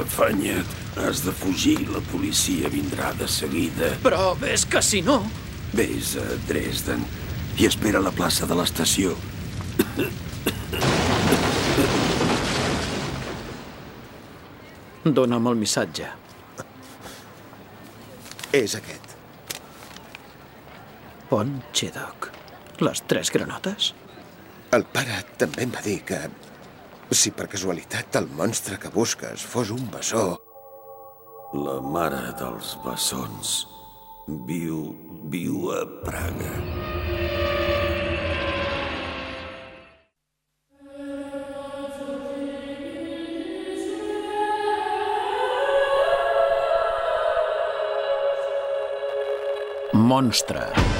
Afanya't. Has de fugir. La policia vindrà de seguida. Però és que si no... Ves a Dresden i espera a la plaça de l'estació. Dóna'm el missatge. És aquest. Pont Chedoc. Les tres granotes? El pare també em va dir que... Si per casualitat el monstre que busques fos un bessó... La mare dels bessons viu... viu a Praga. Monstre.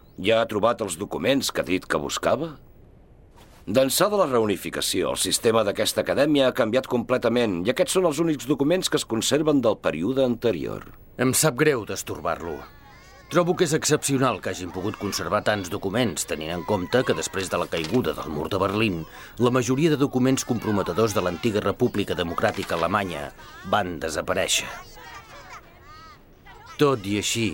Ja ha trobat els documents que ha dit que buscava? D'ençà de la reunificació, el sistema d'aquesta acadèmia ha canviat completament i aquests són els únics documents que es conserven del període anterior. Em sap greu destorbar-lo. Trobo que és excepcional que hagin pogut conservar tants documents, tenint en compte que després de la caiguda del mur de Berlín, la majoria de documents comprometedors de l'antiga República Democràtica Alemanya van desaparèixer. Tot i així,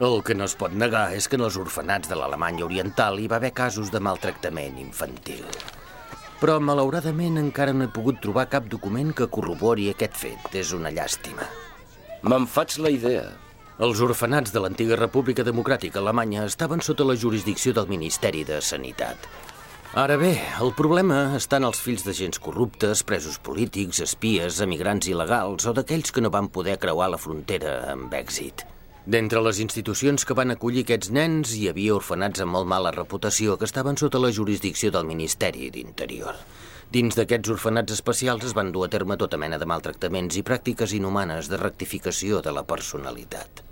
el que no es pot negar és que en els orfenats de l'Alemanya Oriental hi va haver casos de maltractament infantil. Però, malauradament, encara no he pogut trobar cap document que corrobori aquest fet. És una llàstima. Me'n faig la idea. Els orfenats de l'antiga República Democràtica Alemanya estaven sota la jurisdicció del Ministeri de Sanitat. Ara bé, el problema està en els fills de gens corruptes, presos polítics, espies, emigrants il·legals o d'aquells que no van poder creuar la frontera amb èxit. D'entre les institucions que van acollir aquests nens hi havia orfenats amb molt mala reputació que estaven sota la jurisdicció del Ministeri d'Interior. Dins d'aquests orfenats especials es van dur a terme tota mena de maltractaments i pràctiques inhumanes de rectificació de la personalitat.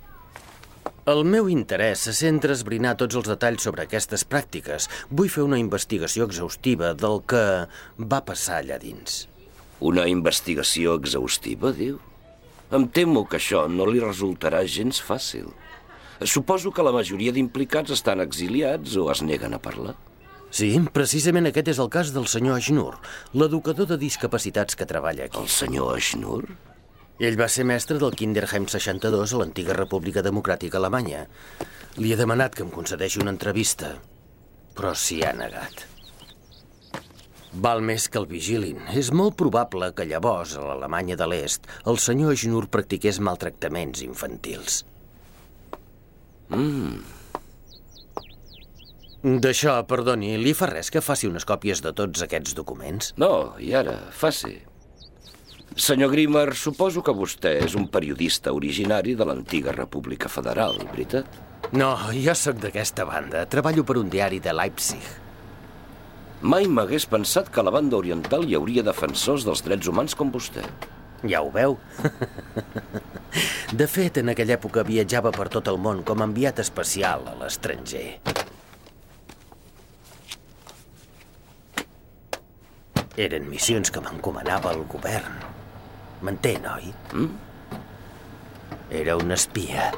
El meu interès se centra a esbrinar tots els detalls sobre aquestes pràctiques. Vull fer una investigació exhaustiva del que va passar allà dins. Una investigació exhaustiva, diu? Em temo que això no li resultarà gens fàcil. Suposo que la majoria d'implicats estan exiliats o es neguen a parlar. Sí, precisament aquest és el cas del senyor Schnur, l'educador de discapacitats que treballa aquí. El senyor Schnur? Ell va ser mestre del Kinderheim 62 a l'antiga República Democràtica Alemanya. Li he demanat que em concedeixi una entrevista, però s'hi ha negat. Val més que el vigilin. És molt probable que llavors, a l'Alemanya de l'Est, el senyor Schnur practiqués maltractaments infantils. Mm. D'això, perdoni, li fa res que faci unes còpies de tots aquests documents? No, i ara, faci. Senyor Grimmer, suposo que vostè és un periodista originari de l'antiga República Federal, veritat? No, jo sóc d'aquesta banda. Treballo per un diari de Leipzig. Mai m'hagués pensat que a la banda oriental hi hauria defensors dels drets humans com vostè. Ja ho veu? De fet, en aquella època viatjava per tot el món com a enviat especial a l'estranger. Eren missions que m'encomanava el govern. M'entén, oi? Mm? Era un espia.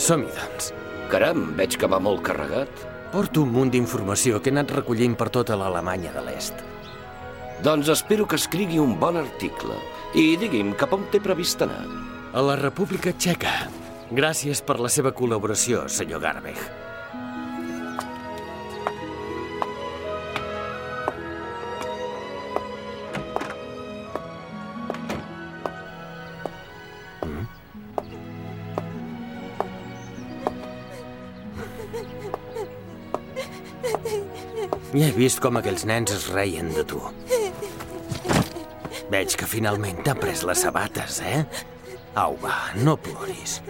Som-hi, doncs. Caram, veig que va molt carregat. Porto un munt d'informació que he anat recollint per tota l'Alemanya de l'Est. Doncs espero que escrigui un bon article. I digui'm, cap on té previst anar? A la República Txeca. Gràcies per la seva col·laboració, senyor Garbeg. Ja he vist com aquells nens es reien de tu. Veig que finalment t'han pres les sabates, eh? Au, va, no ploris.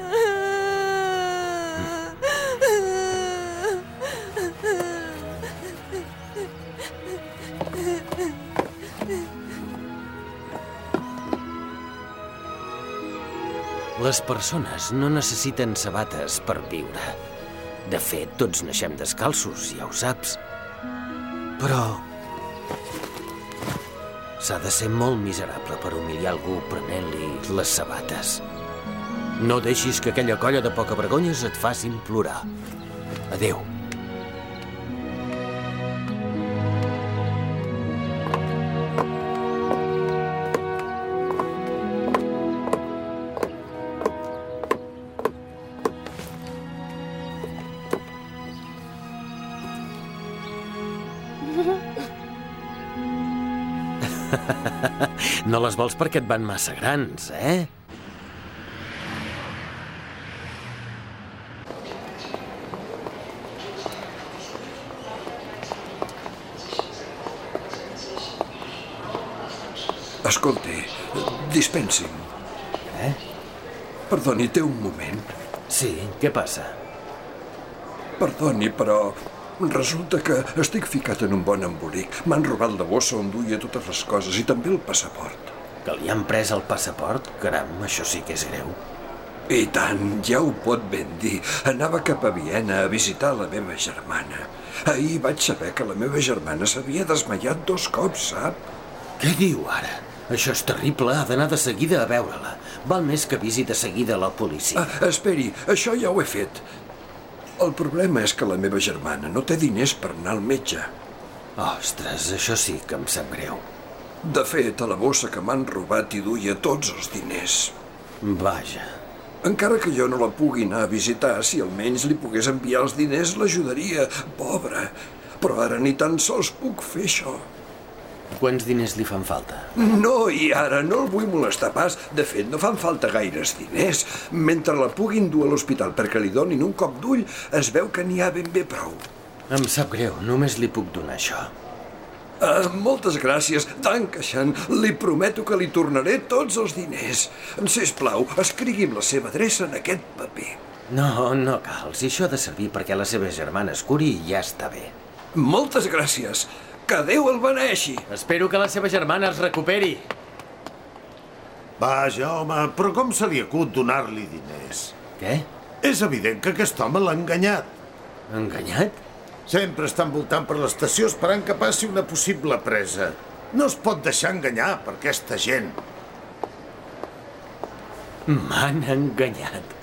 Les persones no necessiten sabates per viure. De fet, tots naixem descalços, ja ho saps. Però... S'ha de ser molt miserable per humiliar algú prenent-li les sabates. No deixis que aquella colla de poca vergonyes et facin plorar. Adeu. No les vols perquè et van massa grans, eh? Escolti, dispensi'm. Eh? Perdoni, té un moment. Sí, què passa? Perdoni, però resulta que estic ficat en un bon embolic. M'han robat la bossa on duia totes les coses i també el passaport. Que li han pres el passaport? Caram, això sí que és greu. I tant, ja ho pot ben dir. Anava cap a Viena a visitar la meva germana. Ahir vaig saber que la meva germana s'havia desmaiat dos cops, sap? Què diu ara? Això és terrible, ha d'anar de seguida a veure-la. Val més que visi de seguida la policia. Ah, esperi, això ja ho he fet. El problema és que la meva germana no té diners per anar al metge. Ostres, això sí que em sap greu. De fet, a la bossa que m'han robat hi duia tots els diners. Vaja. Encara que jo no la pugui anar a visitar, si almenys li pogués enviar els diners, l'ajudaria. Pobra. Però ara ni tan sols puc fer això. Quants diners li fan falta? No, i ara no el vull molestar pas. De fet, no fan falta gaires diners. Mentre la puguin dur a l'hospital perquè li donin un cop d'ull, es veu que n'hi ha ben bé prou. Em sap greu, només li puc donar això. Uh, moltes gràcies, Dankeschön. Li prometo que li tornaré tots els diners. Sisplau, escrigui'm la seva adreça en aquest paper. No, no cal. Si això ha de servir perquè la seva germana es curi, ja està bé. Moltes gràcies. Que Déu el beneixi. Espero que la seva germana es recuperi. Vaja, home, però com se li acut donar-li diners? Què? És evident que aquest home l'ha enganyat. Enganyat? Sempre està envoltant per l'estació esperant que passi una possible presa. No es pot deixar enganyar per aquesta gent. M'han enganyat.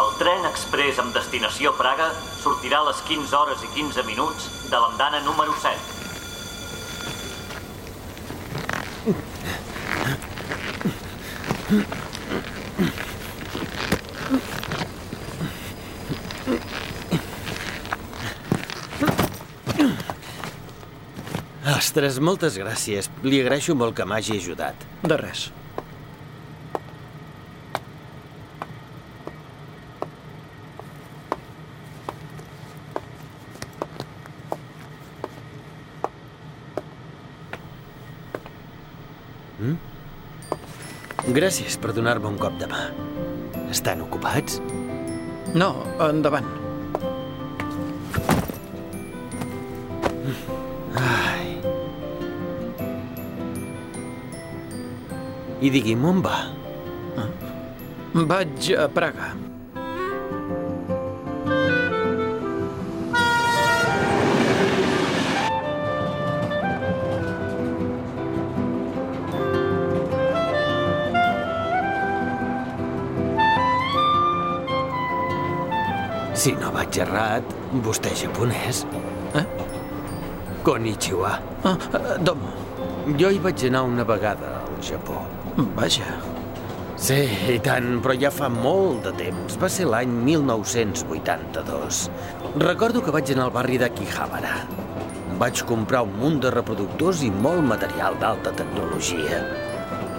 El tren express amb destinació Praga sortirà a les 15 hores i 15 minuts de l'andana número 7. Ostres, moltes gràcies. Li agraeixo molt que m'hagi ajudat. De res. Mm? Gràcies per donar-me un cop de mà. Estan ocupats? No, endavant. Ai. I digui'm on va. Ah. Vaig a Praga. Si no vaig errat, vostè és japonès. Eh? Konnichiwa. Ah, eh, domo. Jo hi vaig anar una vegada al Japó. Vaja. Sí, i tant, però ja fa molt de temps. Va ser l'any 1982. Recordo que vaig anar al barri d'Akihabara. Vaig comprar un munt de reproductors i molt material d'alta tecnologia.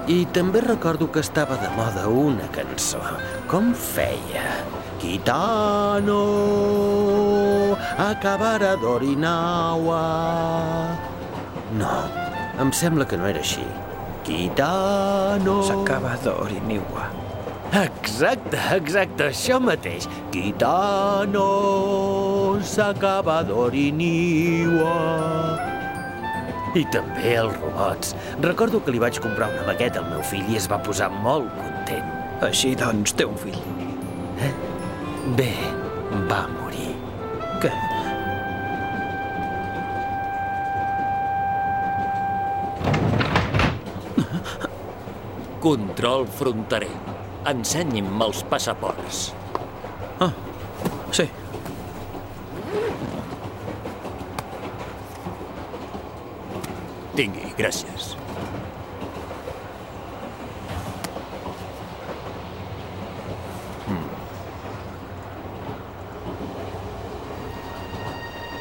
I també recordo que estava de moda una cançó. Com feia? Kitano acabarà d'Orinawa. No, em sembla que no era així. Kitano... S'acaba d'Oriniwa. Exacte, exacte, això mateix. Kitano s'acaba d'Oriniwa. I també els robots. Recordo que li vaig comprar una maqueta al meu fill i es va posar molt content. Així doncs té un fill. Bé, va morir. Què? Control fronterer. Ensenyi'm els passaports. Ah, sí. Tingui, gràcies.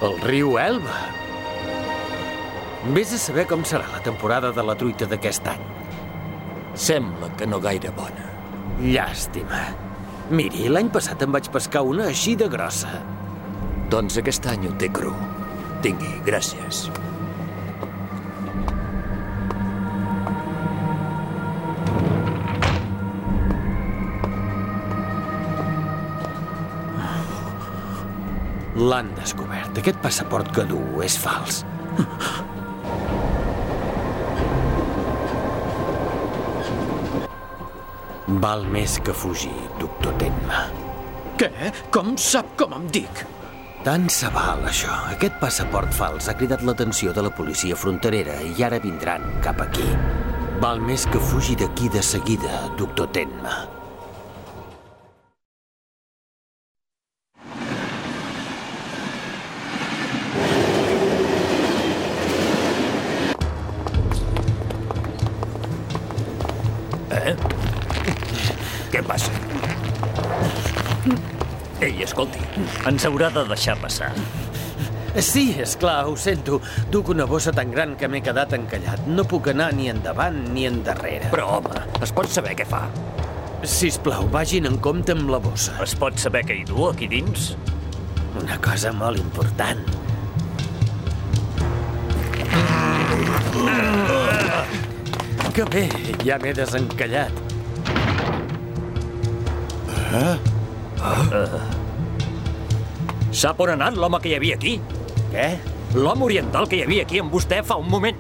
El riu Elba. Vés a saber com serà la temporada de la truita d'aquest any. Sembla que no gaire bona. Llàstima. Miri, l'any passat em vaig pescar una així de grossa. Doncs aquest any ho té cru. Tingui, gràcies. L'han descobert. Aquest passaport que du és fals. Val més que fugir, doctor Tenma. Què? Com sap com em dic? Tant se val, això. Aquest passaport fals ha cridat l'atenció de la policia fronterera i ara vindran cap aquí. Val més que fugi d'aquí de seguida, doctor Tenma. Ens haurà de deixar passar. Sí, és clar, ho sento. Duc una bossa tan gran que m'he quedat encallat. No puc anar ni endavant ni endarrere. Però, home, es pot saber què fa. Si plau, vagin en compte amb la bossa. Es pot saber què hi du aquí dins? Una cosa molt important. Que bé, ja m'he desencallat. Sap on ha anat l'home que hi havia aquí? Què? L'home oriental que hi havia aquí amb vostè fa un moment.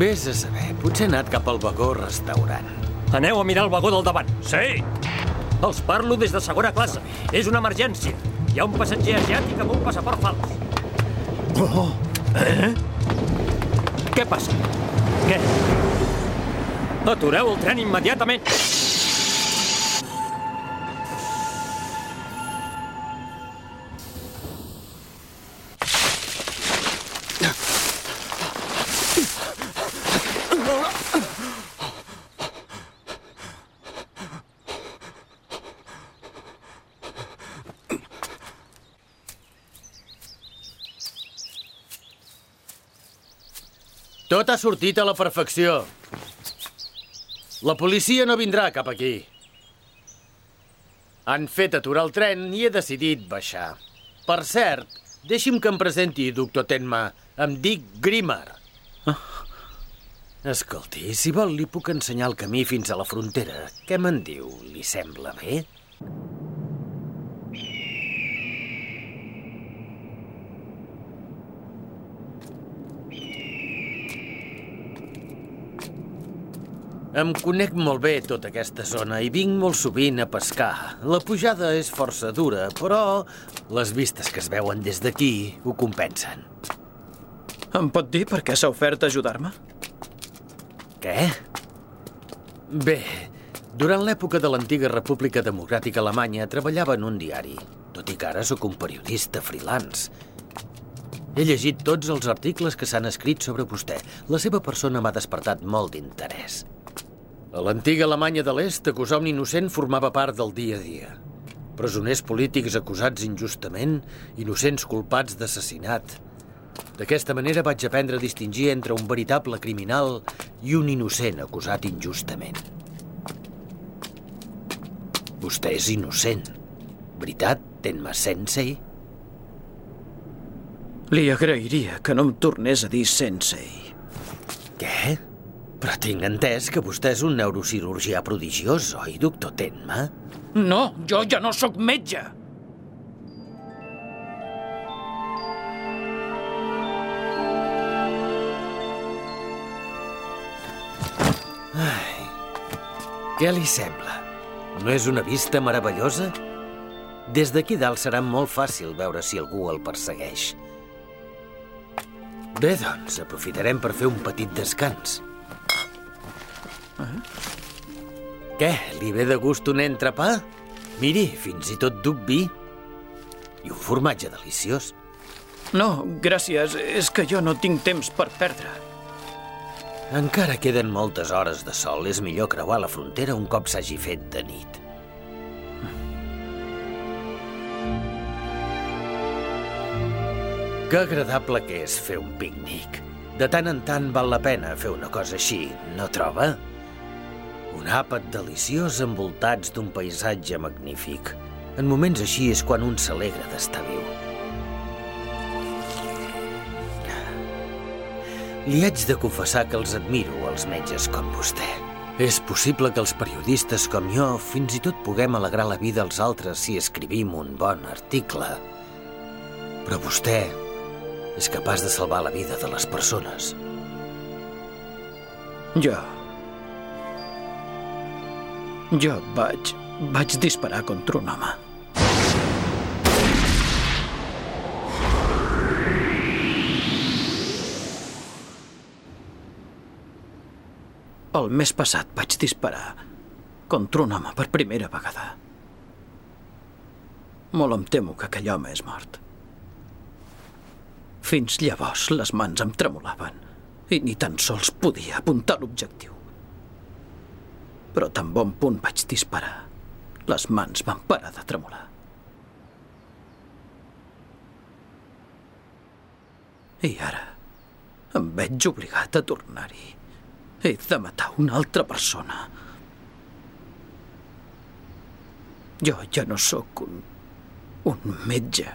Vés a saber, potser ha anat cap al vagó restaurant. Aneu a mirar el vagó del davant. Sí! Els parlo des de segona classe. És una emergència. Hi ha un passatger asiàtic amb un passaport fals. Oh. Eh? Què passa? Què? Atureu el tren immediatament. Tot ha sortit a la perfecció. La policia no vindrà cap aquí. Han fet aturar el tren i he decidit baixar. Per cert, deixi'm que em presenti, doctor Tenma. Em dic Grimmer. Ah. Escolti, si vol li puc ensenyar el camí fins a la frontera. Què me'n diu? Li sembla bé? Em conec molt bé tota aquesta zona i vinc molt sovint a pescar. La pujada és força dura, però les vistes que es veuen des d'aquí ho compensen. Em pot dir per què s'ha ofert a ajudar-me? Què? Bé, durant l'època de l'antiga República Democràtica Alemanya treballava en un diari, tot i que ara sóc un periodista freelance. He llegit tots els articles que s'han escrit sobre vostè. La seva persona m'ha despertat molt d'interès. A l'antiga Alemanya de l'Est, acusar un innocent formava part del dia a dia. Presoners polítics acusats injustament, innocents culpats d'assassinat. D'aquesta manera vaig aprendre a distingir entre un veritable criminal i un innocent acusat injustament. Vostè és innocent. Veritat, Tenma Sensei? Li agrairia que no em tornés a dir sensei. Què? Però tinc entès que vostè és un neurocirurgià prodigiós, oi, doctor Tenma? No, jo ja no sóc metge. Què li sembla? No és una vista meravellosa? Des d'aquí dalt serà molt fàcil veure si algú el persegueix. Bé, doncs, aprofitarem per fer un petit descans. Què, li ve de gust un entrepà? Miri, fins i tot duc vi. I un formatge deliciós. No, gràcies. És que jo no tinc temps per perdre. Encara queden moltes hores de sol. És millor creuar la frontera un cop s'hagi fet de nit. Que agradable que és fer un pícnic. De tant en tant val la pena fer una cosa així, no troba? Un àpat deliciós envoltats d'un paisatge magnífic. En moments així és quan un s'alegra d'estar viu. Li haig de confessar que els admiro, els metges com vostè. És possible que els periodistes com jo fins i tot puguem alegrar la vida als altres si escrivim un bon article. Però vostè és capaç de salvar la vida de les persones. Jo... Jo vaig... vaig disparar contra un home. El mes passat vaig disparar contra un home per primera vegada. Molt em temo que aquell home és mort. Fins llavors les mans em tremolaven i ni tan sols podia apuntar l'objectiu. Però tan bon punt vaig disparar, les mans van parar de tremolar. I ara em veig obligat a tornar-hi. He de matar una altra persona. Jo ja no sóc un... un metge.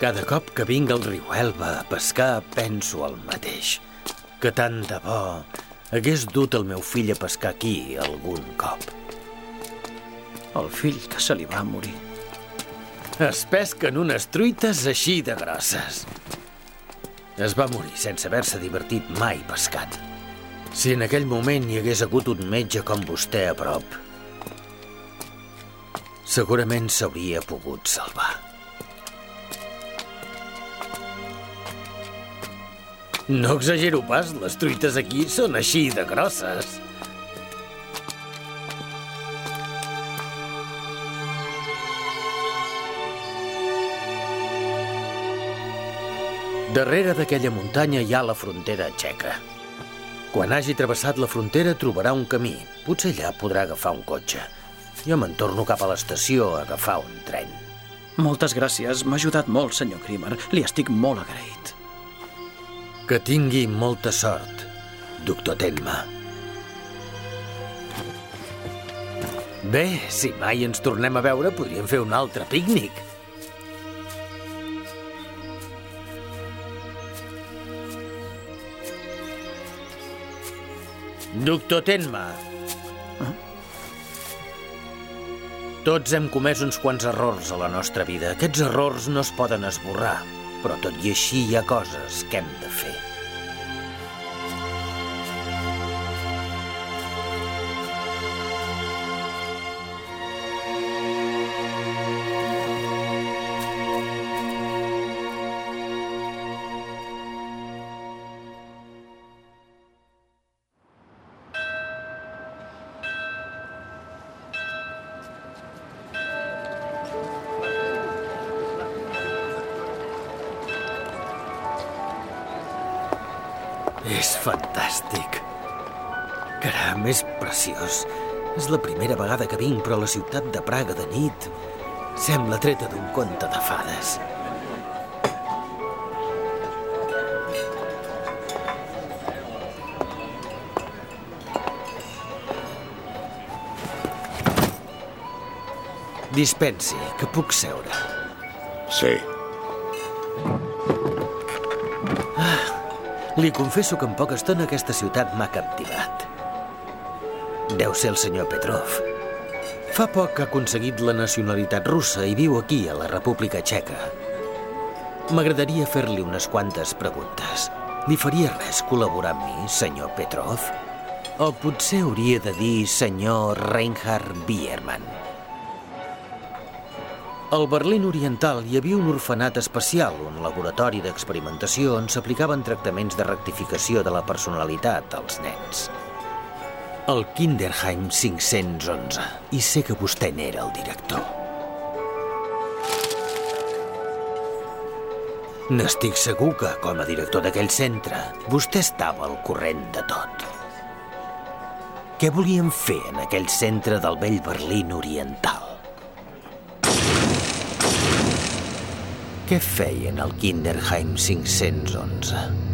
Cada cop que vinc al riu Elba a pescar penso el mateix. Que tant de bo hagués dut el meu fill a pescar aquí algun cop. El fill que se li va morir. Es pesquen unes truites així de grosses. Es va morir sense haver-se divertit mai pescant. Si en aquell moment hi hagués hagut un metge com vostè a prop, segurament s'hauria pogut salvar. No exagero pas, les truites aquí són així de grosses. Darrere d'aquella muntanya hi ha la frontera txeca. Quan hagi travessat la frontera trobarà un camí. Potser allà podrà agafar un cotxe. Jo me'n torno cap a l'estació a agafar un tren. Moltes gràcies. M'ha ajudat molt, senyor Krimer. Li estic molt agraït. Que tingui molta sort, doctor Tenma. Bé, si mai ens tornem a veure, podríem fer un altre pícnic. Doctor Tenma. Tots hem comès uns quants errors a la nostra vida. Aquests errors no es poden esborrar, però tot i així hi ha coses que hem de fer. La ciutat de Praga de nit sembla treta d'un conte de fades. Dispensi, que puc seure. Sí. Li confesso que en poca estona aquesta ciutat m'ha captivat. Deu ser el senyor Petrov. Fa poc ha aconseguit la nacionalitat russa i viu aquí, a la República Txeca. M'agradaria fer-li unes quantes preguntes. Li faria res col·laborar amb mi, senyor Petrov? O potser hauria de dir senyor Reinhard Biermann. Al Berlín Oriental hi havia un orfenat especial, un laboratori d'experimentació on s'aplicaven tractaments de rectificació de la personalitat als nens. El Kinderheim 511, i sé que vostè n'era el director. N'estic segur que, com a director d'aquell centre, vostè estava al corrent de tot. Què volien fer en aquell centre del vell Berlín Oriental? Què feien al Kinderheim 511?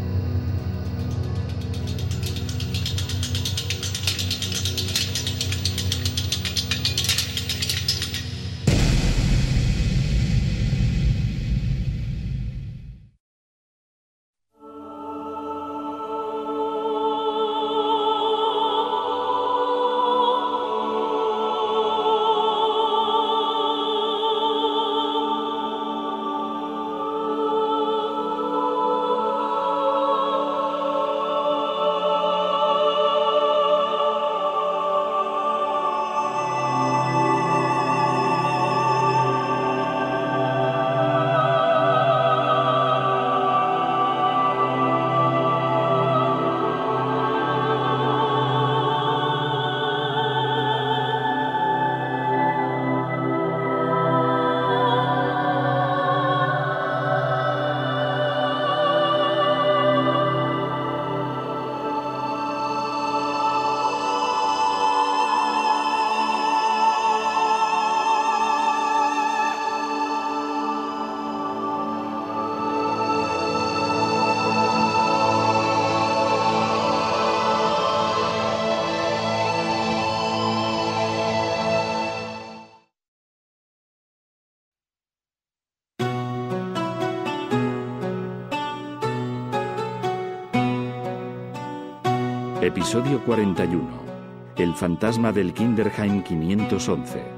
Episodio 41. El fantasma del Kinderheim 511.